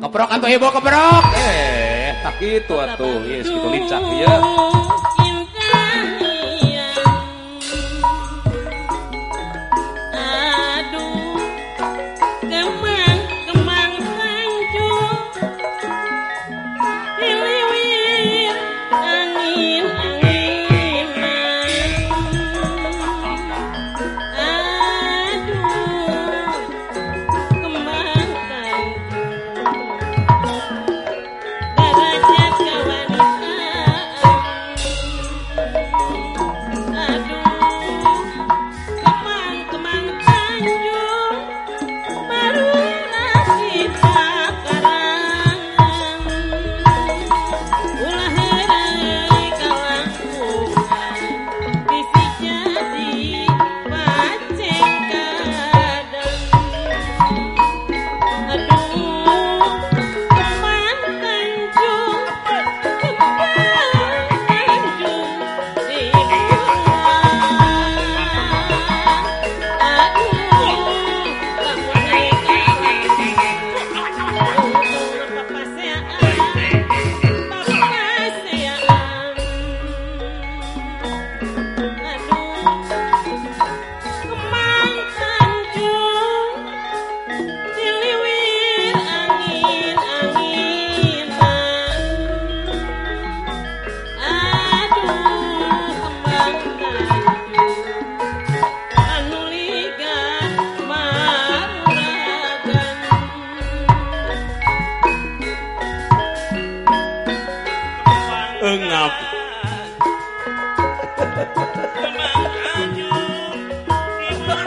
keprok atau ibu keprok. Eh tak kitu atuh yes gitu lincah ya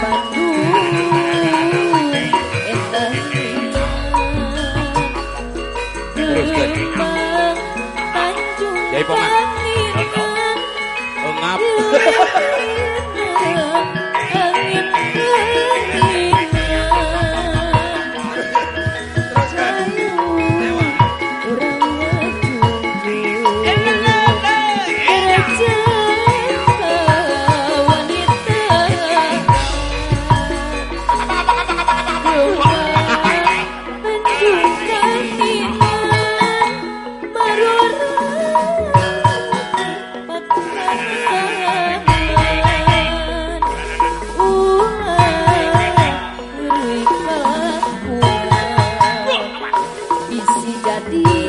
半路。jadi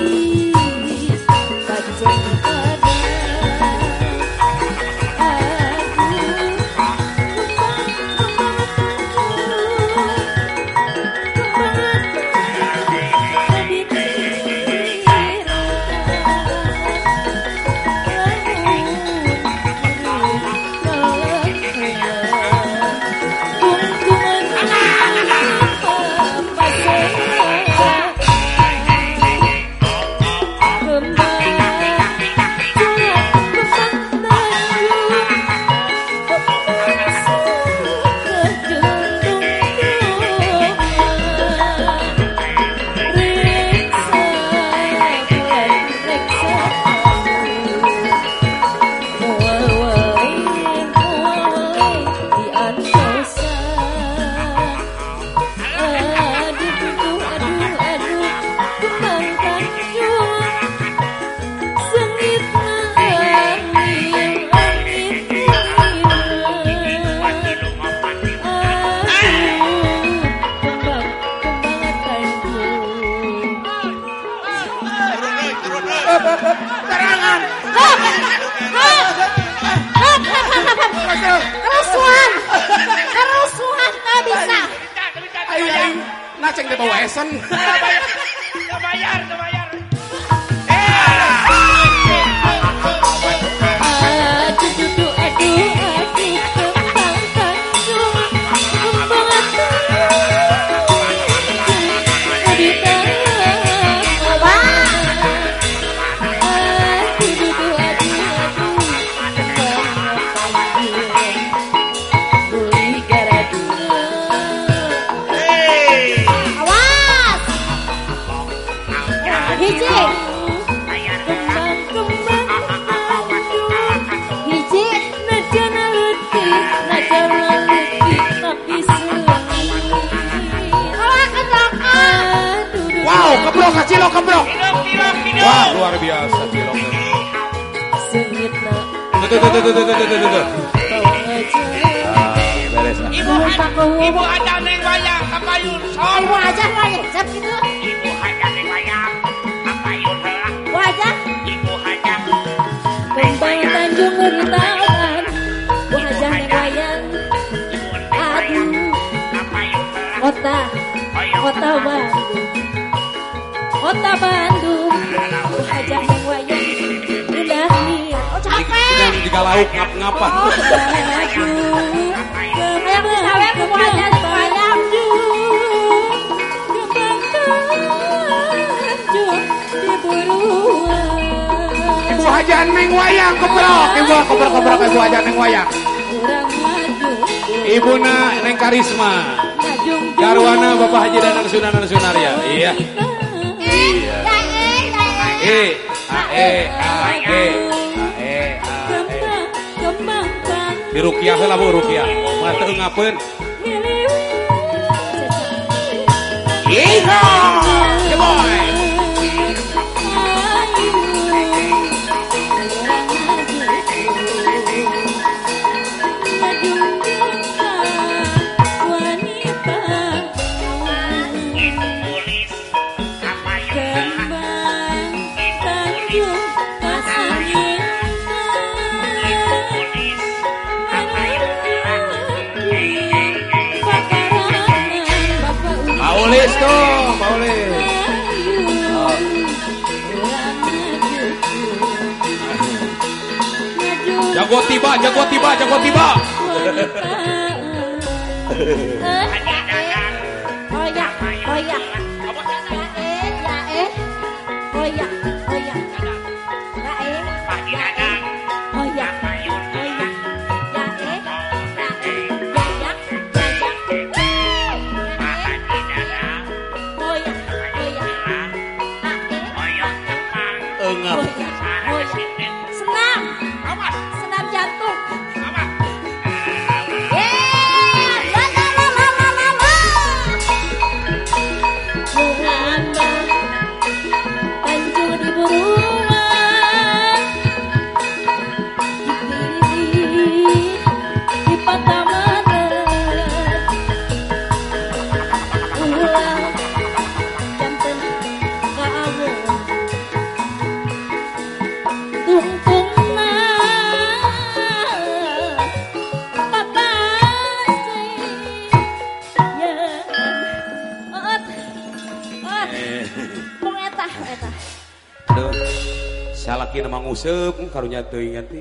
ceng teh bawa esen. Bayar, bayar. Cilok kebrok. Wah, luar biasa cilok. Sengitna Tuh, tuh, tuh, tuh, tuh, tuh, tuh, tuh, tuh. Ah, ah. Ibu ada, ibu ada neng wayang kapayun sol. Ibu aja ngajak gitu. Ibu ada neng wayang heula. Ibu aja. Ibu ada Kembang Tanjung Rintawan Wajah yang wayang Aduh. Kota Kota Bandung kota Bandung. Hajah yang wayang indah niat Oh capek Tiga lauk ngap-ngapan Oh Bandung Kayak misalnya aku mau ajar Ibu Hajan Neng Wayang keprok Ibu keprok keprok Ibu Hajan Neng Wayang. Ibu na Neng Karisma. Garwana Bapak Haji dan Sunan Sunaria. Iya. A E A G E A dirukiah lah bu rukiah. Mata ngapun Iha! Paulis tuh, Paulis. Jago tiba, jago tiba, jago tiba. Hoyak. Ya eh, ya そう。mangusep karunya teuing ganti